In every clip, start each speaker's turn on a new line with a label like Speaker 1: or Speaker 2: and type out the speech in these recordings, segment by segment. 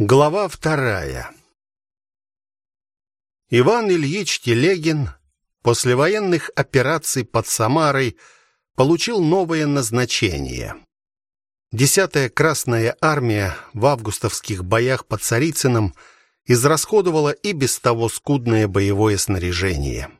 Speaker 1: Глава вторая. Иван Ильич Телегин после военных операций под Самарой получил новое назначение. Десятая Красная армия в августовских боях под Царицыном израсходовала и без того скудное боевое снаряжение.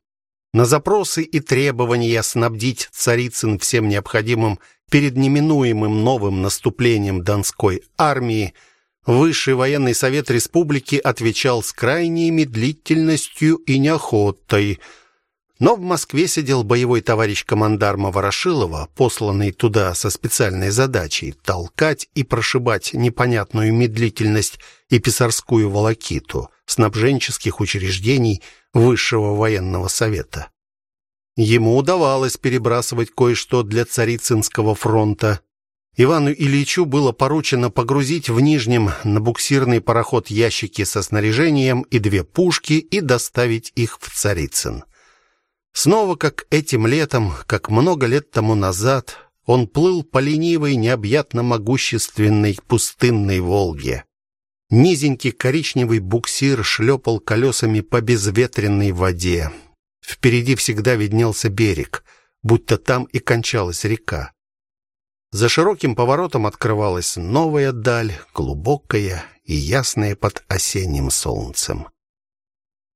Speaker 1: На запросы и требования снабдить Царицын всем необходимым перед неминуемым новым наступлением Донской армии – Высший военный совет республики отвечал с крайней медлительностью и неохотой. Но в Москве сидел боевой товарищ командарма Ворошилова, посланный туда со специальной задачей толкать и прошибать непонятную медлительность и писарскую волокиту снабженческих учреждений Высшего военного совета. Ему удавалось перебрасывать кое-что для Царицынского фронта, Ивану Ильичу было поручено погрузить в Нижнем на буксирный пароход ящики со снаряжением и две пушки и доставить их в Царицын. Снова, как этим летом, как много лет тому назад, он плыл по ленивой, необъятно могущественной пустынной Волге. Низенький коричневый буксир шлепал колесами по безветренной воде. Впереди всегда виднелся берег, будто там и кончалась река. За широким поворотом открывалась новая даль, глубокая и ясная под осенним солнцем.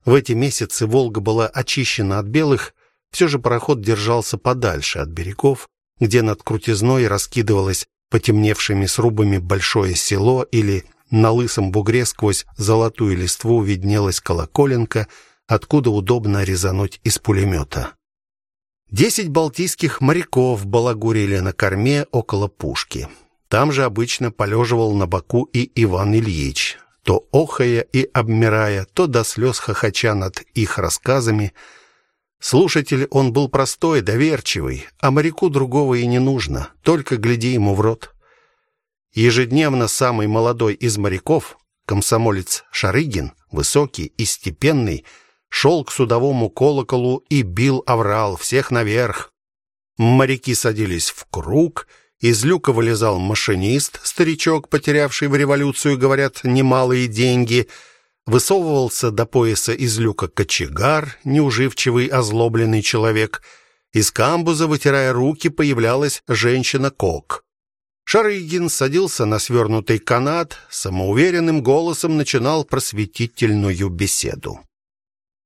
Speaker 1: В эти месяцы Волга была очищена от белых, все же пароход держался подальше от берегов, где над крутизной раскидывалось потемневшими срубами большое село или на лысом бугре сквозь золотую листву виднелась колоколенка, откуда удобно резануть из пулемета. Десять балтийских моряков балагурили на корме около пушки. Там же обычно полеживал на боку и Иван Ильич, то охая и обмирая, то до слез хохоча над их рассказами. Слушатель он был простой, доверчивый, а моряку другого и не нужно, только гляди ему в рот. Ежедневно самый молодой из моряков, комсомолец Шарыгин, высокий и степенный, шел к судовому колоколу и бил аврал всех наверх. Моряки садились в круг, из люка вылезал машинист, старичок, потерявший в революцию, говорят, немалые деньги, высовывался до пояса из люка кочегар, неуживчивый, озлобленный человек. Из камбуза, вытирая руки, появлялась женщина-кок. Шарыгин садился на свернутый канат, самоуверенным голосом начинал просветительную беседу.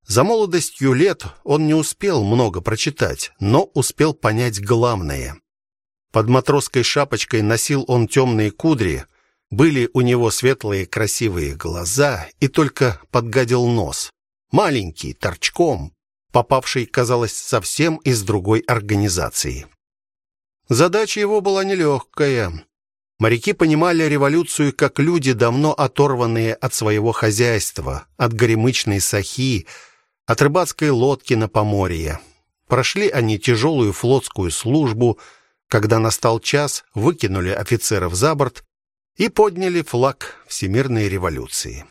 Speaker 1: За молодостью лет он не успел много прочитать, но успел понять главное. Под матросской шапочкой носил он темные кудри, были у него светлые красивые глаза и только подгадил нос. Маленький, торчком, попавший, казалось, совсем из другой организации. Задача его была нелегкая. Моряки понимали революцию как люди, давно оторванные от своего хозяйства, от горемычной сахи, от рыбацкой лодки на поморье. Прошли они тяжелую флотскую службу, когда настал час, выкинули офицеров за борт и подняли флаг всемирной революции.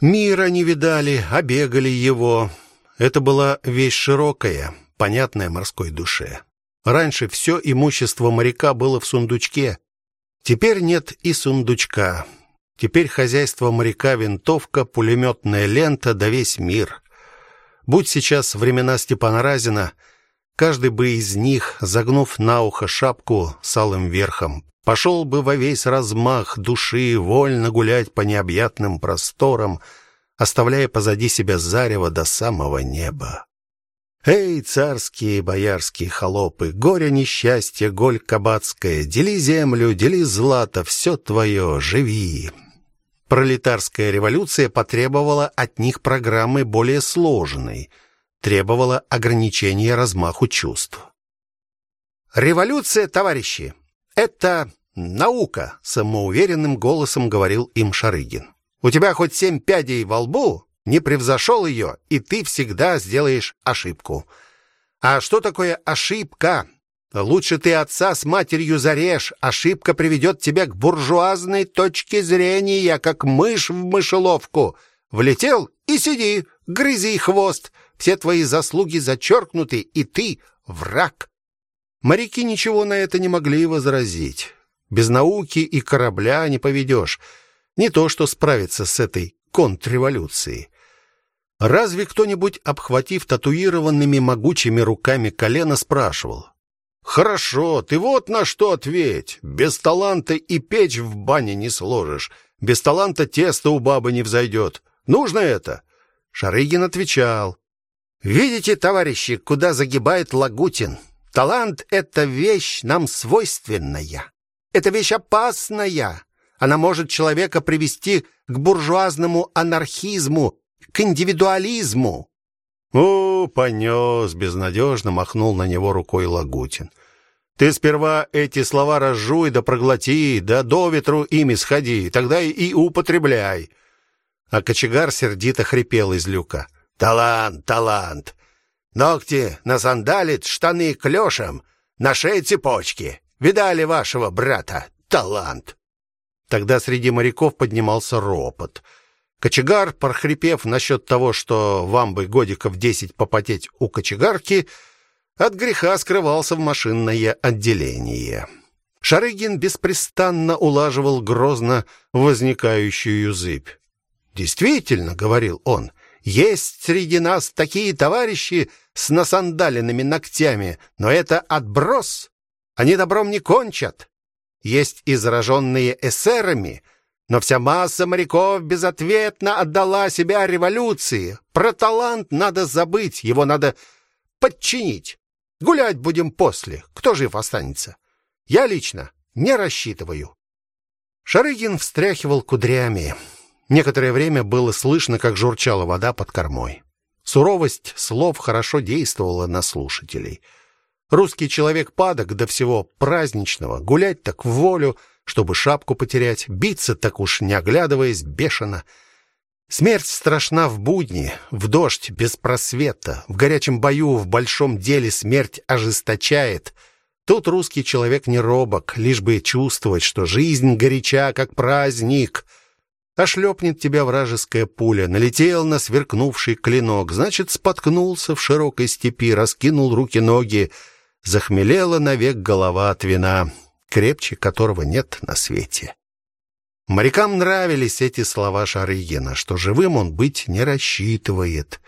Speaker 1: Мира не видали, а бегали его. Это была вещь широкая, понятная морской душе. Раньше все имущество моряка было в сундучке. Теперь нет и сундучка. Теперь хозяйство моряка винтовка, пулеметная лента да весь мир. Будь сейчас времена Степана Разина, каждый бы из них, загнув на ухо шапку с алым верхом, пошел бы во весь размах души вольно гулять по необъятным просторам, оставляя позади себя зарево до самого неба. Эй, царские боярские холопы, горе несчастье, голь кабацкая, дели землю, дели злато, все твое, живи. Пролетарская революция потребовала от них программы более сложной, требовала ограничения размаху чувств. Революция, товарищи, это наука, самоуверенным голосом говорил им Шарыгин. У тебя хоть семь пядей во лбу, не превзошел ее, и ты всегда сделаешь ошибку. А что такое ошибка? Лучше ты отца с матерью зарежь, ошибка приведет тебя к буржуазной точке зрения, как мышь в мышеловку. Влетел и сиди, грызи хвост. Все твои заслуги зачеркнуты, и ты враг. Моряки ничего на это не могли возразить. Без науки и корабля не поведешь. Не то, что справиться с этой контрреволюцией. Разве кто-нибудь, обхватив татуированными могучими руками колено, спрашивал: "Хорошо, ты вот на что ответь. Без таланта и печь в бане не сложишь, без таланта тесто у бабы не взойдет. Нужно это?" Шарыгин отвечал: "Видите, товарищи, куда загибает Лагутин? Талант это вещь нам свойственная. Это вещь опасная. Она может человека привести к буржуазному анархизму, к индивидуализму.
Speaker 2: О, понес, безнадежно махнул на него рукой Лагутин. Ты сперва эти слова разжуй да проглоти, да до ветру ими сходи, тогда и употребляй.
Speaker 1: А кочегар сердито хрипел из люка.
Speaker 3: Талант, талант. Ногти насандалит, штаны клешем, на шее цепочки. Видали вашего брата? Талант.
Speaker 1: Тогда среди моряков поднимался ропот. Кочегар, прохрипев насчет того, что вам бы годиков десять попотеть у кочегарки, от греха скрывался в машинное отделение. Шарыгин беспрестанно улаживал грозно возникающую зыбь. Действительно, говорил он, есть среди нас такие товарищи с насандаленными ногтями, но это отброс. Они добром не кончат. Есть и эсерами, но вся масса моряков безответно отдала себя революции. Про талант надо забыть, его надо подчинить. Гулять будем после. Кто жив останется? Я лично не рассчитываю. Шарыгин встряхивал кудрями. Некоторое время было слышно, как журчала вода под кормой. Суровость слов хорошо действовала на слушателей. Русский человек падок до всего праздничного, гулять так в волю, чтобы шапку потерять, биться так уж не оглядываясь бешено. Смерть страшна в будни, в дождь без просвета, в горячем бою, в большом деле смерть ожесточает. Тут русский человек не робок, лишь бы чувствовать, что жизнь горяча, как праздник. А шлепнет тебя вражеская пуля, налетел на сверкнувший клинок, значит, споткнулся в широкой степи, раскинул руки-ноги, захмелела навек голова от вина, крепче которого нет на свете. Морякам нравились эти слова Шарыгина, что живым он быть не рассчитывает,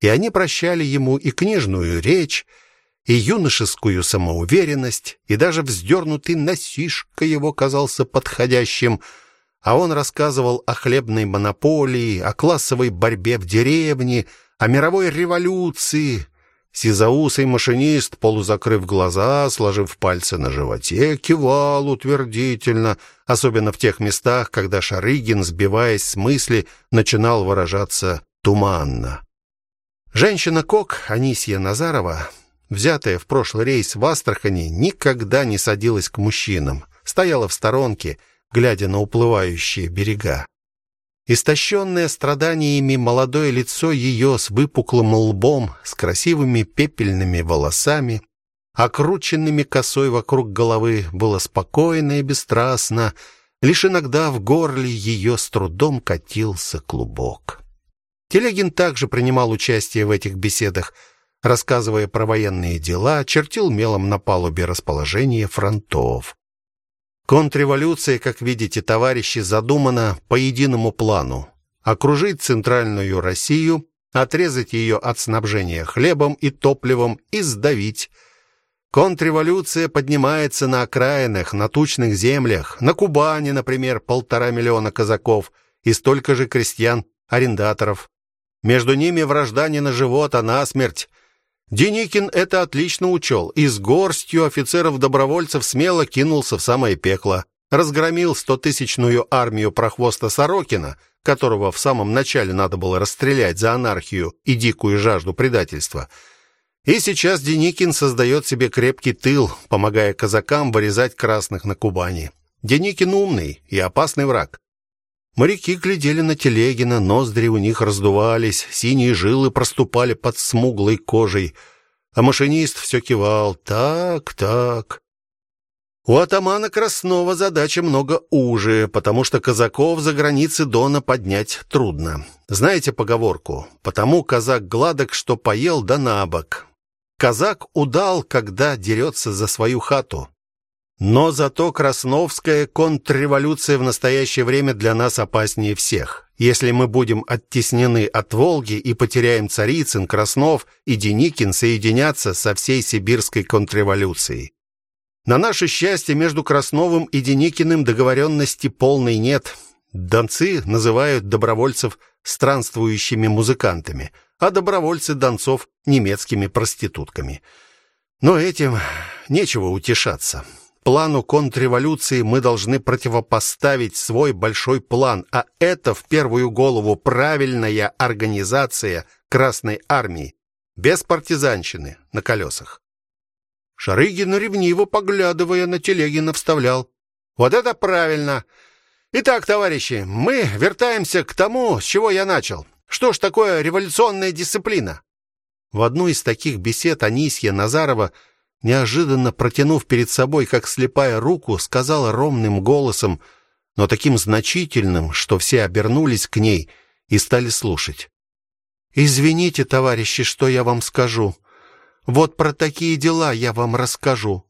Speaker 1: и они прощали ему и книжную речь, и юношескую самоуверенность, и даже вздернутый носишка его казался подходящим, а он рассказывал о хлебной монополии, о классовой борьбе в деревне, о мировой революции, Сизоусый машинист, полузакрыв глаза, сложив пальцы на животе, кивал утвердительно, особенно в тех местах, когда Шарыгин, сбиваясь с мысли, начинал выражаться туманно. Женщина-кок Анисия Назарова, взятая в прошлый рейс в Астрахани, никогда не садилась к мужчинам, стояла в сторонке, глядя на уплывающие берега. Истощенное страданиями молодое лицо ее с выпуклым лбом, с красивыми пепельными волосами, окрученными косой вокруг головы, было спокойно и бесстрастно, лишь иногда в горле ее с трудом катился клубок. Телегин также принимал участие в этих беседах, рассказывая про военные дела, чертил мелом на палубе расположение фронтов. Контрреволюция, как видите, товарищи, задумана по единому плану: окружить центральную Россию, отрезать ее от снабжения хлебом и топливом и сдавить. Контрреволюция поднимается на окраинах, на тучных землях, на Кубани, например, полтора миллиона казаков и столько же крестьян-арендаторов. Между ними вражда не на живот, а на смерть. Деникин это отлично учел и с горстью офицеров-добровольцев смело кинулся в самое пекло. Разгромил стотысячную армию прохвоста Сорокина, которого в самом начале надо было расстрелять за анархию и дикую жажду предательства. И сейчас Деникин создает себе крепкий тыл, помогая казакам вырезать красных на Кубани. Деникин умный и опасный враг. Моряки глядели на Телегина, ноздри у них раздувались, синие жилы проступали под смуглой кожей, а машинист все кивал: "Так, так". У атамана Краснова задача много уже, потому что казаков за границы Дона поднять трудно. Знаете поговорку: "Потому казак гладок, что поел да набок". Казак удал, когда дерется за свою хату. Но зато Красновская контрреволюция в настоящее время для нас опаснее всех. Если мы будем оттеснены от Волги и потеряем Царицын, Краснов и Деникин соединятся со всей сибирской контрреволюцией. На наше счастье, между Красновым и Деникиным договоренности полной нет. Донцы называют добровольцев странствующими музыкантами, а добровольцы донцов немецкими проститутками. Но этим нечего утешаться плану контрреволюции мы должны противопоставить свой большой план, а это в первую голову правильная организация Красной армии, без партизанщины на колесах. Шарыгин, ревниво поглядывая на Телегина, вставлял. «Вот это правильно! Итак, товарищи, мы вертаемся к тому, с чего я начал. Что ж такое революционная дисциплина?» В одну из таких бесед Анисья Назарова неожиданно протянув перед собой, как слепая руку, сказала ровным голосом, но таким значительным, что все обернулись к ней и стали слушать. Извините, товарищи, что я вам скажу. Вот про такие дела я вам расскажу.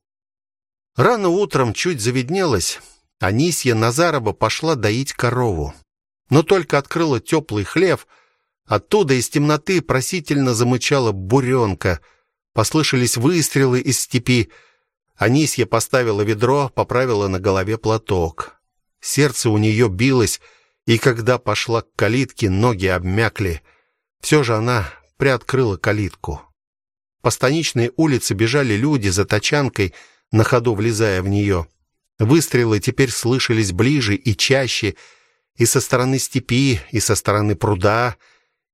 Speaker 1: Рано утром чуть заведнелось, Анисья Назарова пошла доить корову. Но только открыла теплый хлев, оттуда из темноты просительно замычала буренка — Послышались выстрелы из степи. Анисья поставила ведро, поправила на голове платок. Сердце у нее билось, и когда пошла к калитке, ноги обмякли. Все же она приоткрыла калитку. По станичной улице бежали люди за тачанкой, на ходу влезая в нее. Выстрелы теперь слышались ближе и чаще, и со стороны степи, и со стороны пруда,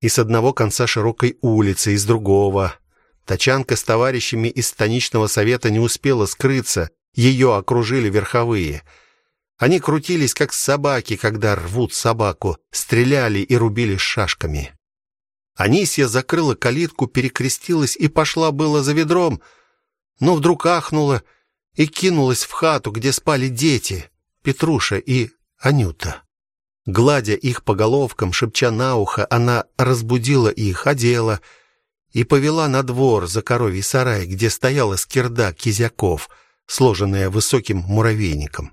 Speaker 1: и с одного конца широкой улицы, и с другого. Тачанка с товарищами из станичного совета не успела скрыться, ее окружили верховые. Они крутились как собаки, когда рвут собаку, стреляли и рубили шашками. Анисия закрыла калитку, перекрестилась и пошла было за ведром, но вдруг ахнула и кинулась в хату, где спали дети, Петруша и Анюта. Гладя их по головкам, шепча на ухо, она разбудила их, одела и повела на двор за коровий сарай, где стояла скирда кизяков, сложенная высоким муравейником.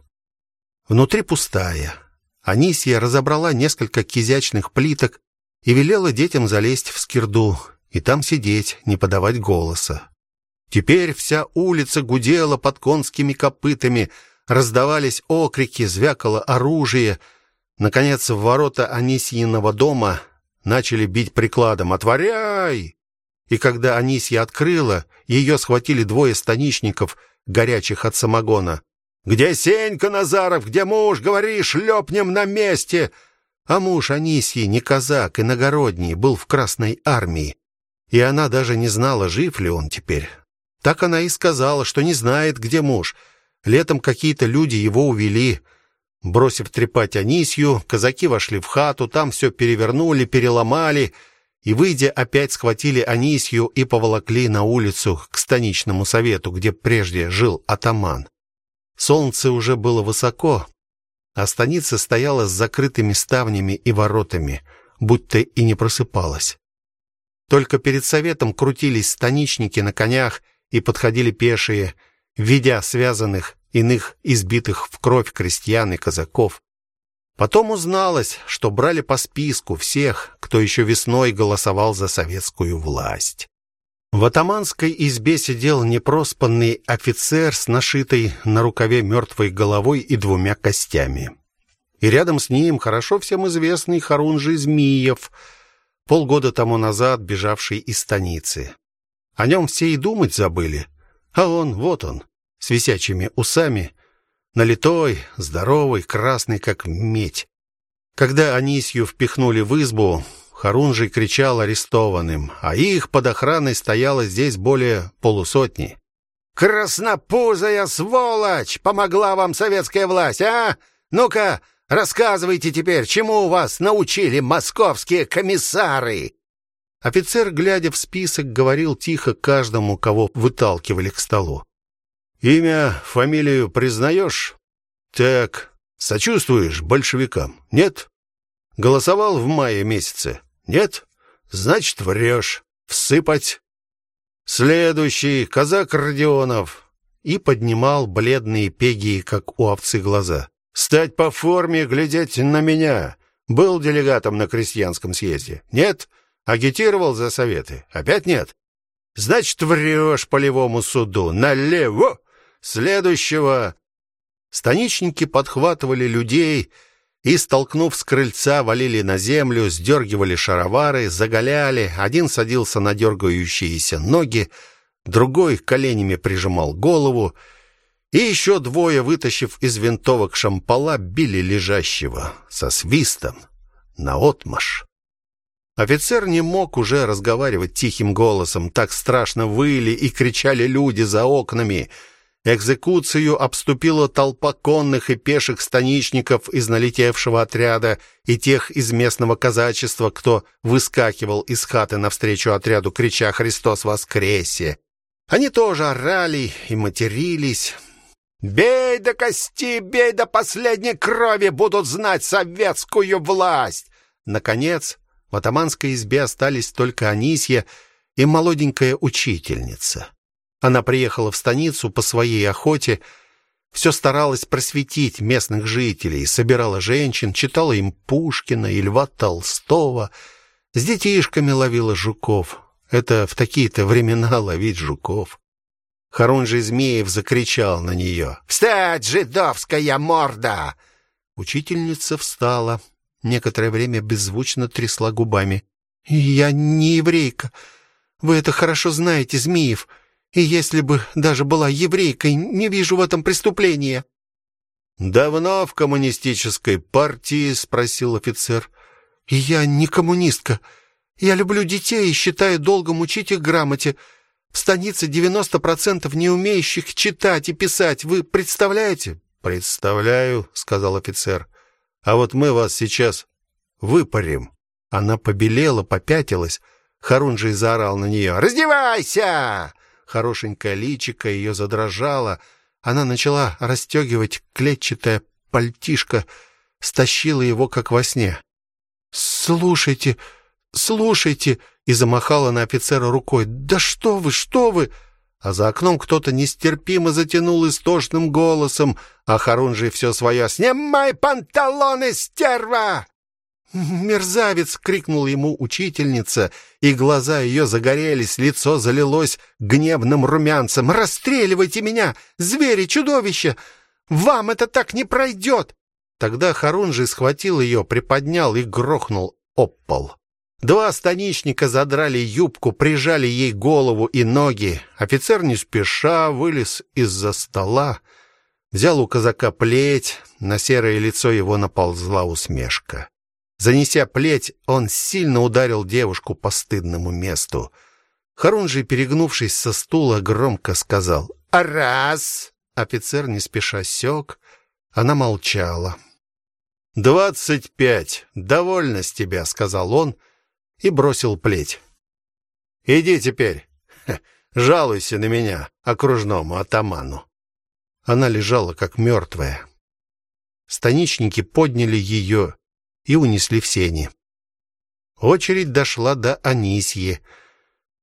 Speaker 1: Внутри пустая. Анисия разобрала несколько кизячных плиток и велела детям залезть в скирду и там сидеть, не подавать голоса. Теперь вся улица гудела под конскими копытами, раздавались окрики, звякало оружие. Наконец в ворота Анисьиного дома начали бить прикладом: "Отворяй!" И когда Анисья открыла, ее схватили двое станичников, горячих от самогона. «Где Сенька Назаров? Где муж? Говори, шлепнем на месте!» А муж Анисьи, не казак, иногородний, был в Красной армии. И она даже не знала, жив ли он теперь. Так она и сказала, что не знает, где муж. Летом какие-то люди его увели. Бросив трепать Анисью, казаки вошли в хату, там все перевернули, переломали — и, выйдя, опять схватили Анисью и поволокли на улицу к станичному совету, где прежде жил атаман. Солнце уже было высоко, а станица стояла с закрытыми ставнями и воротами, будто и не просыпалась. Только перед советом крутились станичники на конях и подходили пешие, ведя связанных, иных избитых в кровь крестьян и казаков. Потом узналось, что брали по списку всех, кто еще весной голосовал за советскую власть. В атаманской избе сидел непроспанный офицер с нашитой на рукаве мертвой головой и двумя костями. И рядом с ним хорошо всем известный Харунжий Змиев, полгода тому назад бежавший из станицы. О нем все и думать забыли, а он, вот он, с висячими усами, налитой, здоровый, красный как медь. Когда Анисью впихнули в избу, Харунжий кричал арестованным, а их под охраной стояло здесь более полусотни. Краснопузая сволочь, помогла вам советская власть, а? Ну-ка, рассказывайте теперь, чему вас научили московские комиссары? Офицер, глядя в список, говорил тихо каждому, кого выталкивали к столу. Имя, фамилию признаешь? Так, сочувствуешь большевикам? Нет? Голосовал в мае месяце? Нет? Значит, врешь. Всыпать. Следующий казак Родионов. и поднимал бледные пегие, как у овцы, глаза. «Стать по форме, глядеть на меня. Был делегатом на крестьянском съезде? Нет? Агитировал за советы? Опять нет? Значит, врешь полевому суду. Налево! Следующего!» Станичники подхватывали людей и, столкнув с крыльца, валили на землю, сдергивали шаровары, заголяли. Один садился на дергающиеся ноги, другой коленями прижимал голову, и еще двое, вытащив из винтовок шампала, били лежащего со свистом наотмашь. Офицер не мог уже разговаривать тихим голосом, так страшно выли и кричали люди за окнами — Экзекуцию обступила толпа конных и пеших станичников из налетевшего отряда и тех из местного казачества, кто выскакивал из хаты навстречу отряду, крича «Христос воскресе!». Они тоже орали и матерились. «Бей до кости, бей до последней крови, будут знать советскую власть!» Наконец, в атаманской избе остались только Анисья и молоденькая учительница. Она приехала в станицу по своей охоте, все старалась просветить местных жителей, собирала женщин, читала им Пушкина и Льва Толстого, с детишками ловила жуков. Это в такие-то времена ловить жуков. Харунжий Змеев закричал на нее. «Встать, жидовская морда!» Учительница встала, некоторое время беззвучно трясла губами. «Я не еврейка. Вы это хорошо знаете, Змеев. И если бы даже была еврейкой, не вижу в этом преступления. Давно в коммунистической партии, спросил офицер. Я не коммунистка. Я люблю детей и считаю долгом учить их грамоте. В станице 90% не умеющих читать и писать. Вы представляете? Представляю, сказал офицер. А вот мы вас сейчас выпарим. Она побелела, попятилась. Харунжий заорал на нее. «Раздевайся!» Хорошенькое личико ее задрожало. Она начала расстегивать клетчатое пальтишко, стащила его как во сне. "Слушайте, слушайте", и замахала на офицера рукой. "Да что вы, что вы?" А за окном кто-то нестерпимо затянул истошным голосом, а Харунжий все свое «Снимай панталоны, стерва!» «Мерзавец!» — крикнула ему учительница, и глаза ее загорелись, лицо залилось гневным румянцем. «Расстреливайте меня! Звери, чудовища! Вам это так не пройдет!» Тогда Харунжи схватил ее, приподнял и грохнул об пол. Два станичника задрали юбку, прижали ей голову и ноги. Офицер не спеша вылез из-за стола, взял у казака плеть, на серое лицо его наползла усмешка. Занеся плеть, он сильно ударил девушку по стыдному месту. Харунжий, перегнувшись со стула, громко сказал: "А раз!" Офицер не спеша сёк, она молчала. «Двадцать пять. Довольно с тебя», — сказал он и бросил плеть. «Иди теперь, жалуйся на меня, окружному атаману». Она лежала как мертвая. Станичники подняли ее и унесли в сени. Очередь дошла до Анисьи.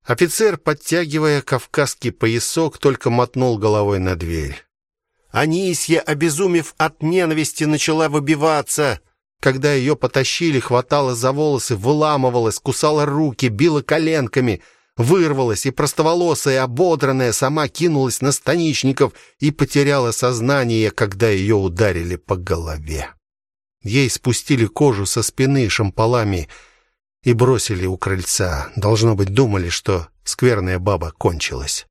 Speaker 1: Офицер, подтягивая кавказский поясок, только мотнул головой на дверь. Анисья, обезумев от ненависти, начала выбиваться. Когда ее потащили, хватала за волосы, выламывалась, кусала руки, била коленками, вырвалась и простоволосая, ободранная, сама кинулась на станичников и потеряла сознание, когда ее ударили по голове. Ей спустили кожу со спины шампалами и бросили у крыльца. Должно быть, думали, что скверная баба кончилась.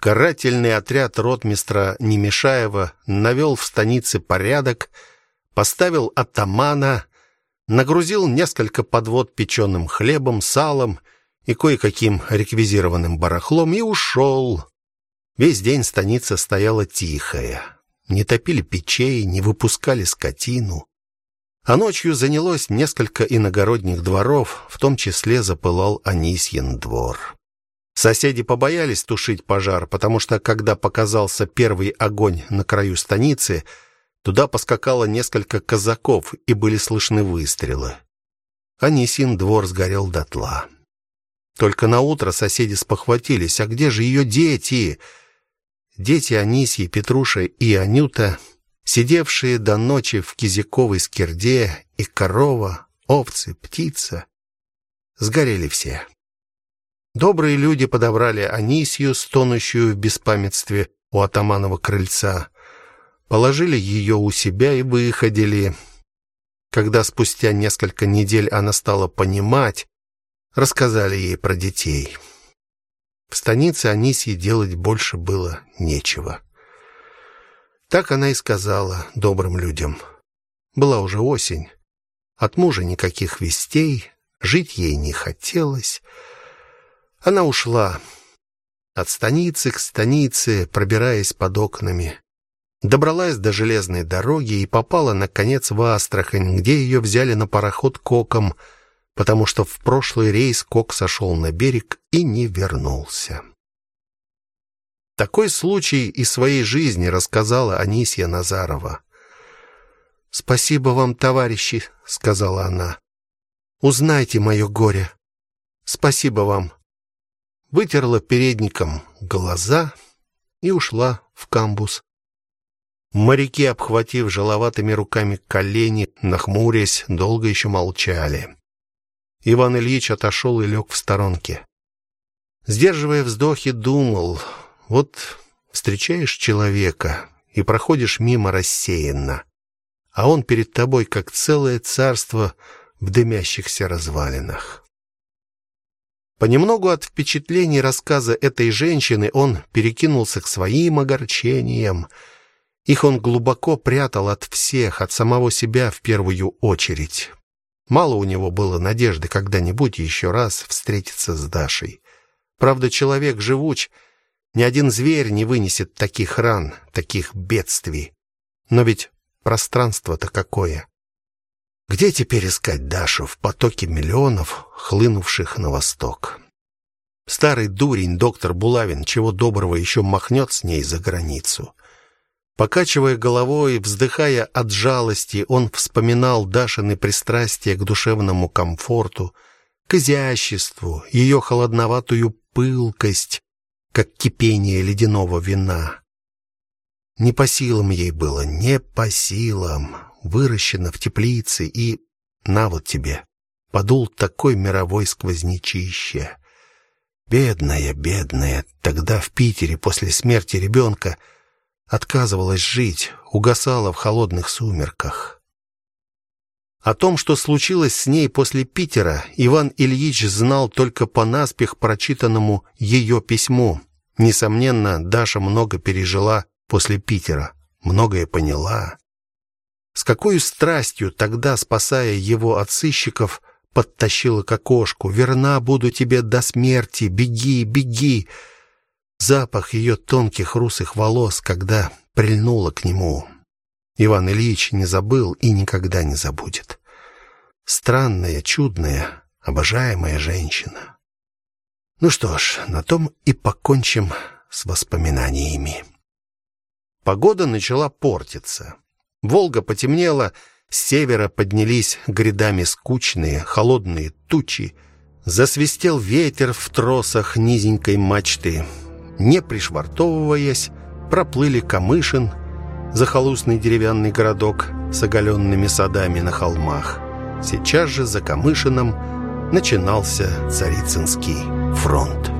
Speaker 1: Карательный отряд ротмистра Немешаева навел в станице порядок, поставил атамана, нагрузил несколько подвод печеным хлебом, салом и кое-каким реквизированным барахлом и ушел. Весь день станица стояла тихая. Не топили печей, не выпускали скотину. А ночью занялось несколько иногородних дворов, в том числе запылал Анисьин двор. Соседи побоялись тушить пожар, потому что когда показался первый огонь на краю станицы, туда поскакало несколько казаков и были слышны выстрелы. Анисин двор сгорел дотла. Только на утро соседи спохватились: а где же ее дети? дети Анисьи, Петруша и Анюта, сидевшие до ночи в кизяковой скирде, и корова, овцы, птица, сгорели все. Добрые люди подобрали Анисью, стонущую в беспамятстве у атаманова крыльца, положили ее у себя и выходили. Когда спустя несколько недель она стала понимать, рассказали ей про детей. В станице Анисье делать больше было нечего. Так она и сказала добрым людям. Была уже осень. От мужа никаких вестей, жить ей не хотелось. Она ушла от станицы к станице, пробираясь под окнами. Добралась до железной дороги и попала наконец в Астрахань, где ее взяли на пароход Коком, потому что в прошлый рейс Кок сошел на берег и не вернулся. Такой случай из своей жизни рассказала Анисья Назарова. Спасибо вам, товарищи, сказала она. Узнайте мое горе. Спасибо вам. Вытерла передником глаза и ушла в камбуз. Моряки, обхватив желоватыми руками колени, нахмурясь, долго еще молчали. Иван Ильич отошел и лег в сторонке. Сдерживая вздохи, думал: вот встречаешь человека и проходишь мимо рассеянно, а он перед тобой как целое царство в дымящихся развалинах. Понемногу от впечатлений рассказа этой женщины он перекинулся к своим огорчениям. Их он глубоко прятал от всех, от самого себя в первую очередь. Мало у него было надежды когда-нибудь еще раз встретиться с Дашей. Правда, человек живуч, ни один зверь не вынесет таких ран, таких бедствий. Но ведь пространство-то какое. Где теперь искать Дашу в потоке миллионов, хлынувших на восток? Старый дурень доктор Булавин чего доброго еще махнет с ней за границу. Покачивая головой, вздыхая от жалости, он вспоминал Дашины пристрастие к душевному комфорту, к изяществу, ее холодноватую пылкость, как кипение ледяного вина. Не по силам ей было, не по силам. Выращена в теплице и на вот тебе. Подул такой мировой сквознячище. Бедная, бедная, тогда в Питере после смерти ребенка отказывалась жить, угасала в холодных сумерках. О том, что случилось с ней после Питера, Иван Ильич знал только по наспех прочитанному ее письму. Несомненно, Даша много пережила после Питера, многое поняла. С какой страстью тогда, спасая его от сыщиков, подтащила к окошку: "Верна буду тебе до смерти, беги, беги". Запах ее тонких русых волос, когда прильнула к нему. Иван Ильич не забыл и никогда не забудет. Странная, чудная, обожаемая женщина. Ну что ж, на том и покончим с воспоминаниями. Погода начала портиться. Волга потемнела, с севера поднялись грядами скучные, холодные тучи. Засвистел ветер в тросах низенькой мачты. Не пришвартовываясь, проплыли Камышин, захолустный деревянный городок с оголенными садами на холмах. Сейчас же за Камышином начинался Царицынский фронт.